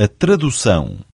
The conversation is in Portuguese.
a tradução.